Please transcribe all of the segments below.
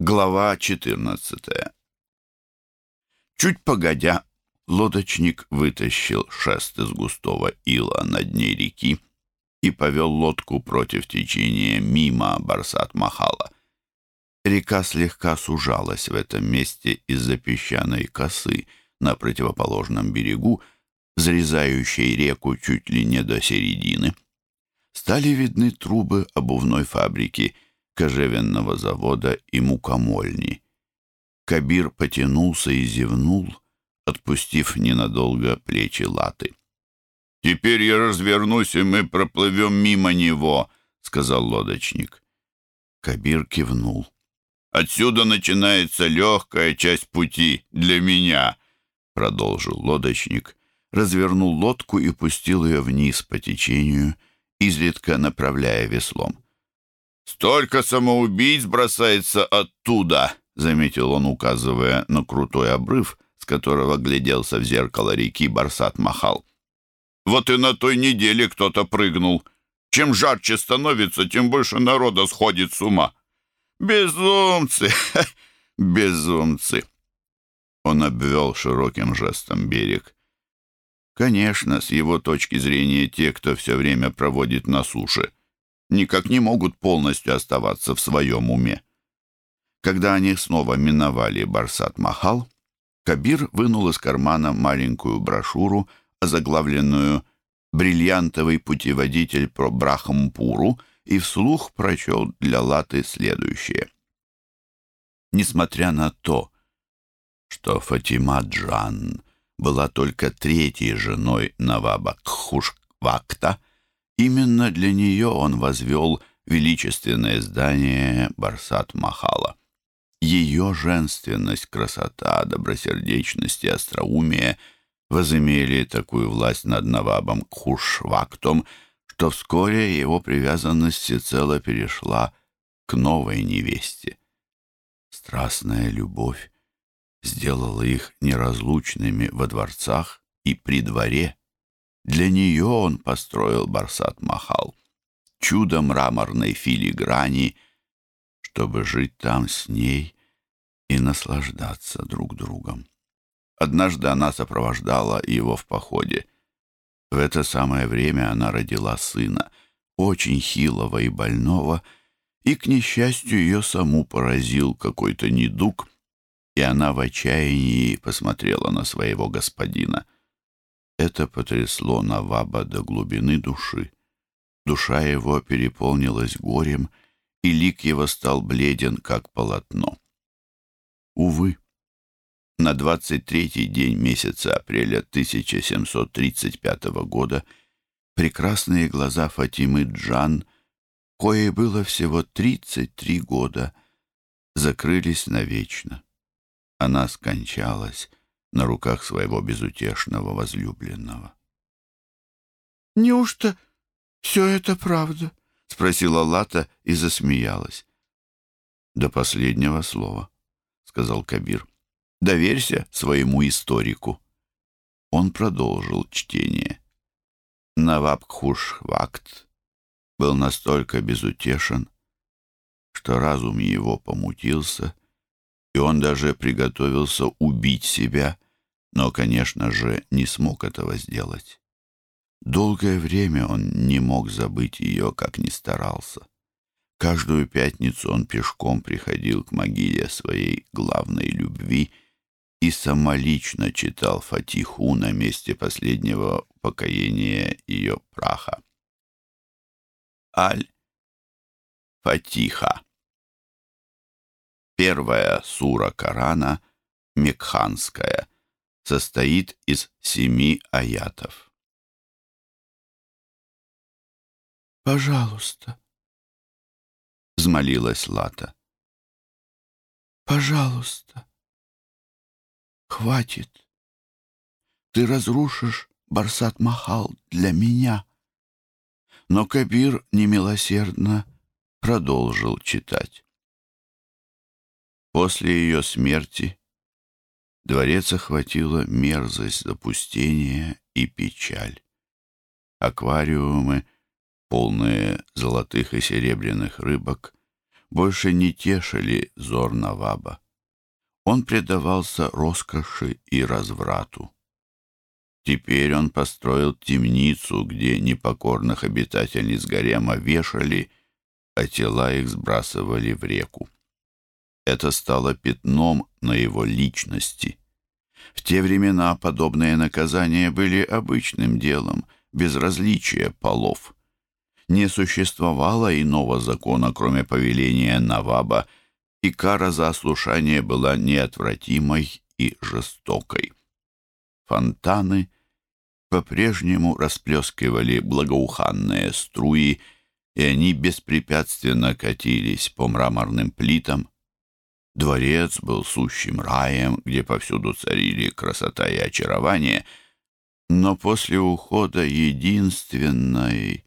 Глава 14 Чуть погодя, лодочник вытащил шест из густого ила на дне реки и повел лодку против течения мимо Барсат-Махала. Река слегка сужалась в этом месте из-за песчаной косы на противоположном берегу, взрезающей реку чуть ли не до середины. Стали видны трубы обувной фабрики, кожевенного завода и мукомольни. Кабир потянулся и зевнул, отпустив ненадолго плечи латы. «Теперь я развернусь, и мы проплывем мимо него», — сказал лодочник. Кабир кивнул. «Отсюда начинается легкая часть пути для меня», — продолжил лодочник, развернул лодку и пустил ее вниз по течению, изредка направляя веслом. «Столько самоубийц бросается оттуда», — заметил он, указывая на крутой обрыв, с которого гляделся в зеркало реки Барсат-Махал. Вот и на той неделе кто-то прыгнул. Чем жарче становится, тем больше народа сходит с ума. Безумцы! Безумцы!» Он обвел широким жестом берег. Конечно, с его точки зрения, те, кто все время проводит на суше, никак не могут полностью оставаться в своем уме. Когда они снова миновали Барсат-Махал, Кабир вынул из кармана маленькую брошюру озаглавленную «Бриллиантовый путеводитель про Брахампуру» и вслух прочел для Латы следующее. Несмотря на то, что Фатима Джан была только третьей женой Наваба Кхушвакта, именно для нее он возвел величественное здание Барсат-Махала. Ее женственность, красота, добросердечность и остроумие — возымели такую власть над Навабом Кхушвактом, что вскоре его привязанность всецело перешла к новой невесте. Страстная любовь сделала их неразлучными во дворцах и при дворе. Для нее он построил Барсат-Махал, чудо мраморной филиграни, чтобы жить там с ней и наслаждаться друг другом. Однажды она сопровождала его в походе. В это самое время она родила сына, очень хилого и больного, и, к несчастью, ее саму поразил какой-то недуг, и она в отчаянии посмотрела на своего господина. Это потрясло Наваба до глубины души. Душа его переполнилась горем, и лик его стал бледен, как полотно. Увы, на 23-й день месяца апреля 1735 года прекрасные глаза Фатимы Джан, кое было всего 33 года, закрылись навечно. Она скончалась на руках своего безутешного возлюбленного. «Неужто все это правда?» — спросила Лата и засмеялась. «До последнего слова», — сказал Кабир. Доверься своему историку. Он продолжил чтение. Навабхушвакт был настолько безутешен, что разум его помутился, и он даже приготовился убить себя, но, конечно же, не смог этого сделать. Долгое время он не мог забыть ее, как ни старался. Каждую пятницу он пешком приходил к могиле своей главной любви — и самолично читал Фатиху на месте последнего покоения ее праха. Аль-Фатиха Первая сура Корана, Мекханская, состоит из семи аятов. «Пожалуйста», — взмолилась Лата. «Пожалуйста». Хватит. Ты разрушишь Барсат-Махал для меня. Но Кабир немилосердно продолжил читать. После ее смерти дворец охватила мерзость запустения и печаль. Аквариумы, полные золотых и серебряных рыбок, больше не тешили взор Наваба. Он предавался роскоши и разврату. Теперь он построил темницу, где непокорных обитательниц гарема вешали, а тела их сбрасывали в реку. Это стало пятном на его личности. В те времена подобные наказания были обычным делом, без различия полов. Не существовало иного закона, кроме повеления Наваба, и кара за ослушание была неотвратимой и жестокой. Фонтаны по-прежнему расплескивали благоуханные струи, и они беспрепятственно катились по мраморным плитам. Дворец был сущим раем, где повсюду царили красота и очарование, но после ухода единственной...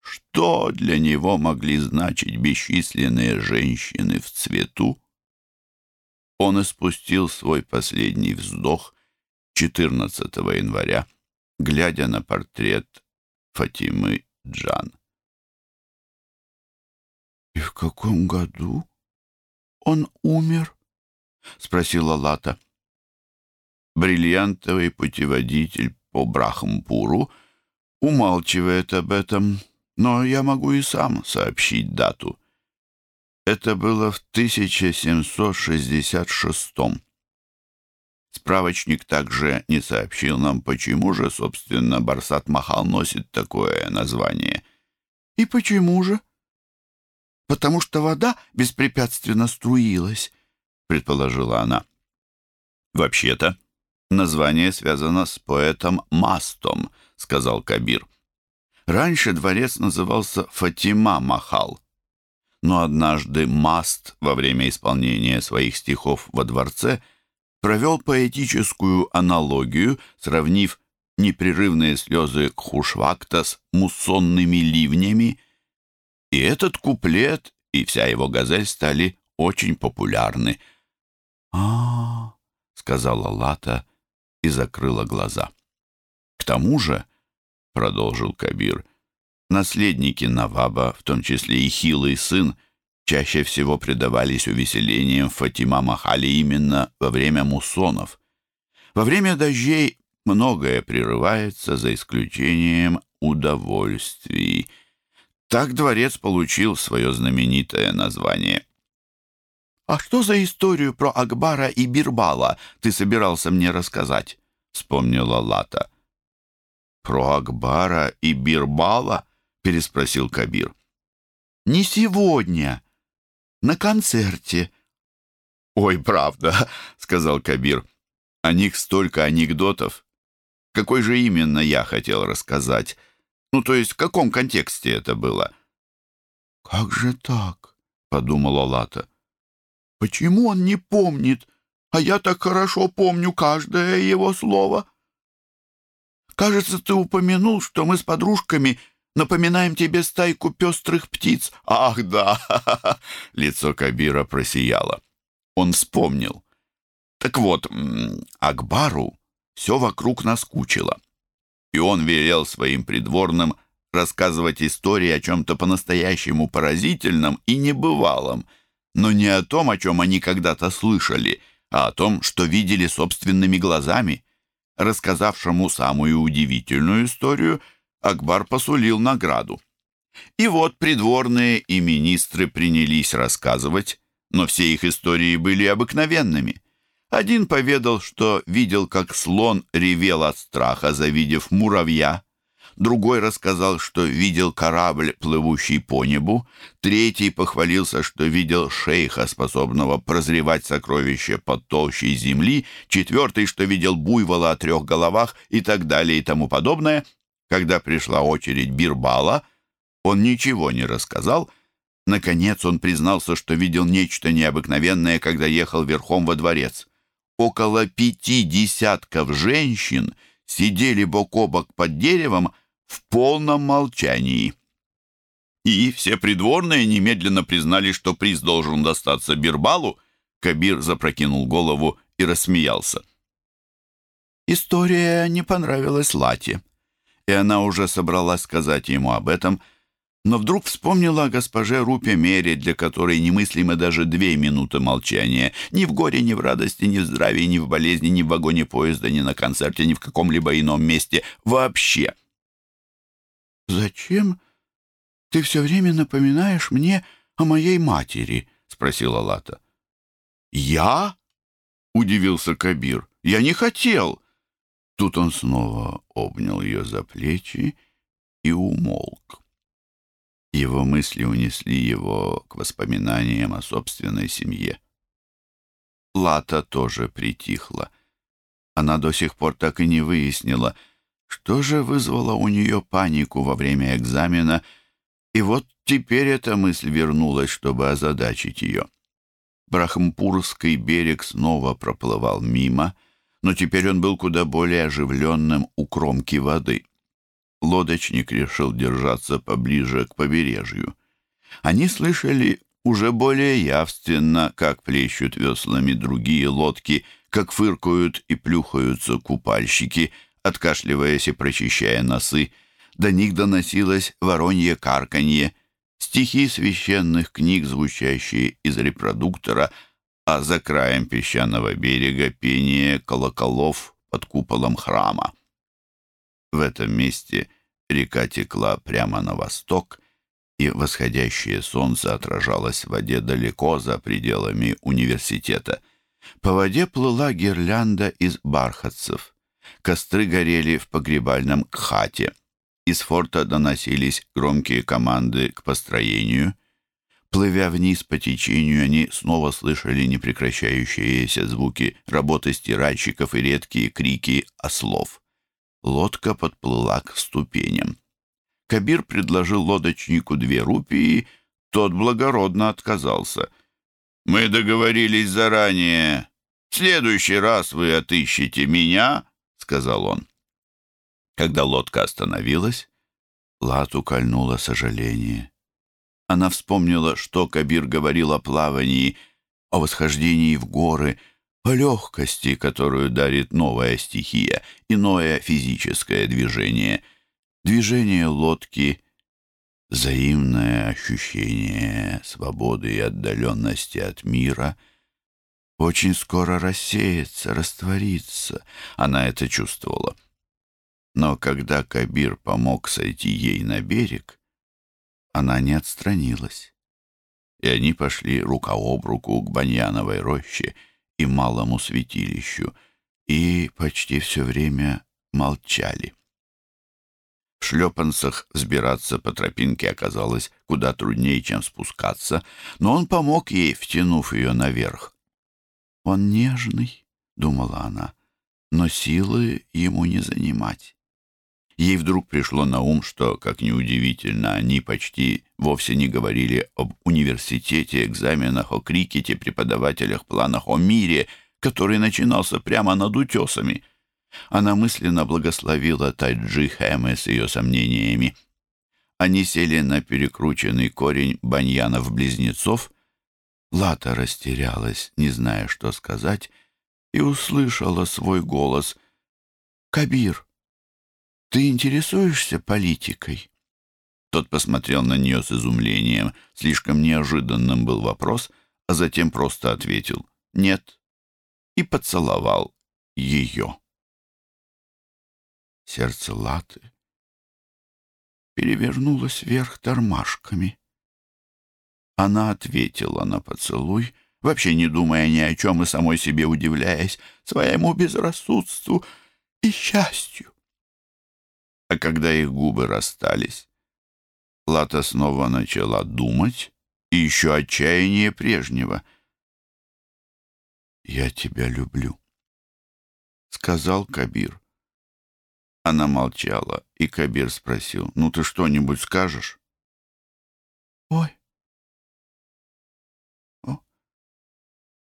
Что для него могли значить бесчисленные женщины в цвету? Он испустил свой последний вздох 14 января, глядя на портрет Фатимы Джан. «И в каком году он умер?» — спросила Лата. Бриллиантовый путеводитель по Брахмпуру умалчивает об этом, но я могу и сам сообщить дату. Это было в 1766 -м. Справочник также не сообщил нам, почему же, собственно, Барсат Махал носит такое название. И почему же? Потому что вода беспрепятственно струилась, предположила она. Вообще-то, название связано с поэтом Мастом, сказал Кабир. Раньше дворец назывался Фатима Махал. Но однажды Маст во время исполнения своих стихов во дворце – провел поэтическую аналогию, сравнив непрерывные слезы Хушвакта с муссонными ливнями, и этот куплет и вся его газель стали очень популярны. а, сказала Лата и закрыла глаза. «К тому же», — продолжил Кабир, — «наследники Наваба, в том числе и хилый сын, — чаще всего предавались увеселениям Фатима Махали именно во время муссонов. Во время дождей многое прерывается, за исключением удовольствий. Так дворец получил свое знаменитое название. «А что за историю про Акбара и Бирбала ты собирался мне рассказать?» — вспомнила Лата. «Про Акбара и Бирбала?» — переспросил Кабир. «Не сегодня», на концерте». «Ой, правда», — сказал Кабир. «О них столько анекдотов. Какой же именно я хотел рассказать? Ну, то есть в каком контексте это было?» «Как же так?» — подумала Лата. «Почему он не помнит, а я так хорошо помню каждое его слово?» «Кажется, ты упомянул, что мы с подружками Напоминаем тебе стайку пестрых птиц». «Ах, да!» Лицо Кабира просияло. Он вспомнил. Так вот, Акбару все вокруг наскучило. И он велел своим придворным рассказывать истории о чем-то по-настоящему поразительном и небывалом, но не о том, о чем они когда-то слышали, а о том, что видели собственными глазами. Рассказавшему самую удивительную историю — Акбар посулил награду. И вот придворные и министры принялись рассказывать, но все их истории были обыкновенными. Один поведал, что видел, как слон ревел от страха, завидев муравья. Другой рассказал, что видел корабль, плывущий по небу. Третий похвалился, что видел шейха, способного прозревать сокровища под толщей земли. Четвертый, что видел буйвола о трех головах и так далее и тому подобное — когда пришла очередь Бирбала, он ничего не рассказал. Наконец он признался, что видел нечто необыкновенное, когда ехал верхом во дворец. Около пяти десятков женщин сидели бок о бок под деревом в полном молчании. И все придворные немедленно признали, что приз должен достаться Бирбалу. Кабир запрокинул голову и рассмеялся. История не понравилась Лате и она уже собралась сказать ему об этом, но вдруг вспомнила о госпоже Рупе Мере, для которой немыслимы даже две минуты молчания. Ни в горе, ни в радости, ни в здравии, ни в болезни, ни в вагоне поезда, ни на концерте, ни в каком-либо ином месте. Вообще. «Зачем ты все время напоминаешь мне о моей матери?» — спросила Лата. «Я?» — удивился Кабир. «Я не хотел!» Тут он снова обнял ее за плечи и умолк. Его мысли унесли его к воспоминаниям о собственной семье. Лата тоже притихла. Она до сих пор так и не выяснила, что же вызвало у нее панику во время экзамена, и вот теперь эта мысль вернулась, чтобы озадачить ее. Брахмпурский берег снова проплывал мимо, но теперь он был куда более оживленным у кромки воды. Лодочник решил держаться поближе к побережью. Они слышали уже более явственно, как плещут веслами другие лодки, как фыркают и плюхаются купальщики, откашливаясь и прочищая носы. До них доносилось воронье карканье, стихи священных книг, звучащие из репродуктора, а за краем песчаного берега пение колоколов под куполом храма. В этом месте река текла прямо на восток, и восходящее солнце отражалось в воде далеко за пределами университета. По воде плыла гирлянда из бархатцев. Костры горели в погребальном кхате. Из форта доносились громкие команды к построению. Плывя вниз по течению, они снова слышали непрекращающиеся звуки работы стиральщиков и редкие крики ослов. Лодка подплыла к ступеням. Кабир предложил лодочнику две рупии, тот благородно отказался. «Мы договорились заранее. В следующий раз вы отыщете меня», — сказал он. Когда лодка остановилась, Лату кольнуло сожаление. Она вспомнила, что Кабир говорил о плавании, о восхождении в горы — легкости, которую дарит новая стихия, иное физическое движение, движение лодки, взаимное ощущение свободы и отдаленности от мира очень скоро рассеется, растворится. Она это чувствовала. Но когда Кабир помог сойти ей на берег, она не отстранилась. И они пошли рука об руку к Баньяновой роще — и малому святилищу, и почти все время молчали. В шлепанцах взбираться по тропинке оказалось куда труднее, чем спускаться, но он помог ей, втянув ее наверх. «Он нежный», — думала она, — «но силы ему не занимать». Ей вдруг пришло на ум, что, как неудивительно, они почти вовсе не говорили об университете, экзаменах, о крикете, преподавателях, планах, о мире, который начинался прямо над утесами. Она мысленно благословила Тайджи Хэмэ с ее сомнениями. Они сели на перекрученный корень баньянов-близнецов. Лата растерялась, не зная, что сказать, и услышала свой голос. «Кабир!» «Ты интересуешься политикой?» Тот посмотрел на нее с изумлением. Слишком неожиданным был вопрос, а затем просто ответил «нет» и поцеловал ее. Сердце Латы перевернулось вверх тормашками. Она ответила на поцелуй, вообще не думая ни о чем и самой себе удивляясь своему безрассудству и счастью. А когда их губы расстались, Лата снова начала думать, и еще отчаяние прежнего. «Я тебя люблю», — сказал Кабир. Она молчала, и Кабир спросил, «Ну ты что-нибудь скажешь?» «Ой, о,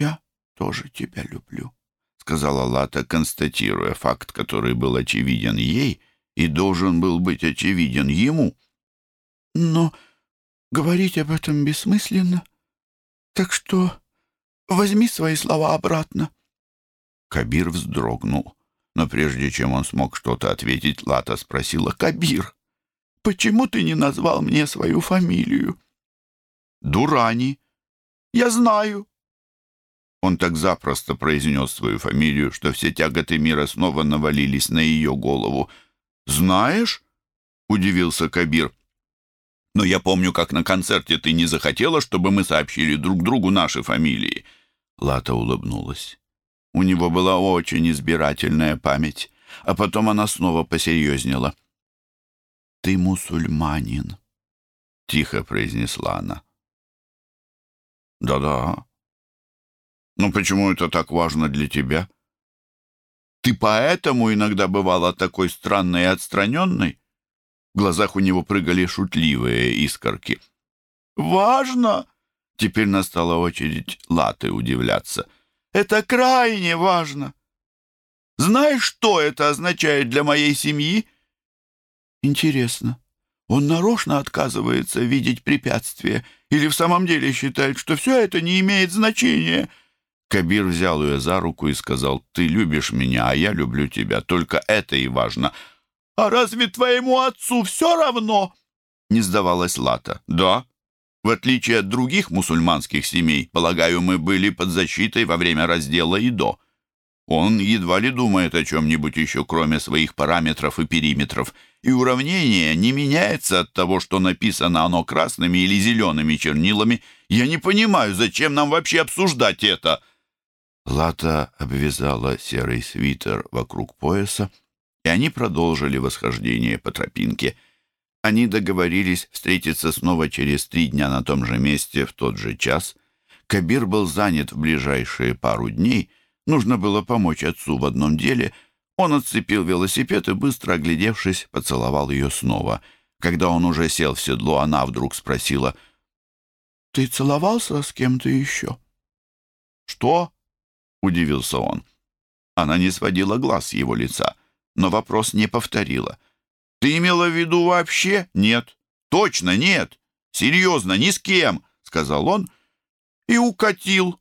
я тоже тебя люблю», — сказала Лата, констатируя факт, который был очевиден ей — и должен был быть очевиден ему. Но говорить об этом бессмысленно, так что возьми свои слова обратно. Кабир вздрогнул, но прежде чем он смог что-то ответить, Лата спросила, «Кабир, почему ты не назвал мне свою фамилию?» «Дурани». «Я знаю». Он так запросто произнес свою фамилию, что все тяготы мира снова навалились на ее голову. «Знаешь?» — удивился Кабир. «Но я помню, как на концерте ты не захотела, чтобы мы сообщили друг другу наши фамилии». Лата улыбнулась. У него была очень избирательная память, а потом она снова посерьезнела. «Ты мусульманин», — тихо произнесла она. «Да-да. Но почему это так важно для тебя? Ты поэтому иногда бывала такой странной и отстраненной?» В глазах у него прыгали шутливые искорки. «Важно?» Теперь настала очередь Латы удивляться. Это крайне важно. Знаешь, что это означает для моей семьи? Интересно, он нарочно отказывается видеть препятствия или в самом деле считает, что все это не имеет значения?» Кабир взял ее за руку и сказал, «Ты любишь меня, а я люблю тебя. Только это и важно». «А разве твоему отцу все равно?» Не сдавалась Лата. «Да, в отличие от других мусульманских семей, полагаю, мы были под защитой во время раздела и до. Он едва ли думает о чем-нибудь еще, кроме своих параметров и периметров, и уравнение не меняется от того, что написано оно красными или зелеными чернилами. Я не понимаю, зачем нам вообще обсуждать это?» Лата обвязала серый свитер вокруг пояса, и они продолжили восхождение по тропинке — они договорились встретиться снова через три дня на том же месте в тот же час. Кабир был занят в ближайшие пару дней. Нужно было помочь отцу в одном деле. Он отцепил велосипед и, быстро оглядевшись, поцеловал ее снова. Когда он уже сел в седло, она вдруг спросила, «Ты целовался с кем-то еще?» «Что?» — удивился он. Она не сводила глаз с его лица, но вопрос не повторила. Ты имела в виду вообще? Нет. Точно нет. Серьезно, ни с кем, сказал он и укатил.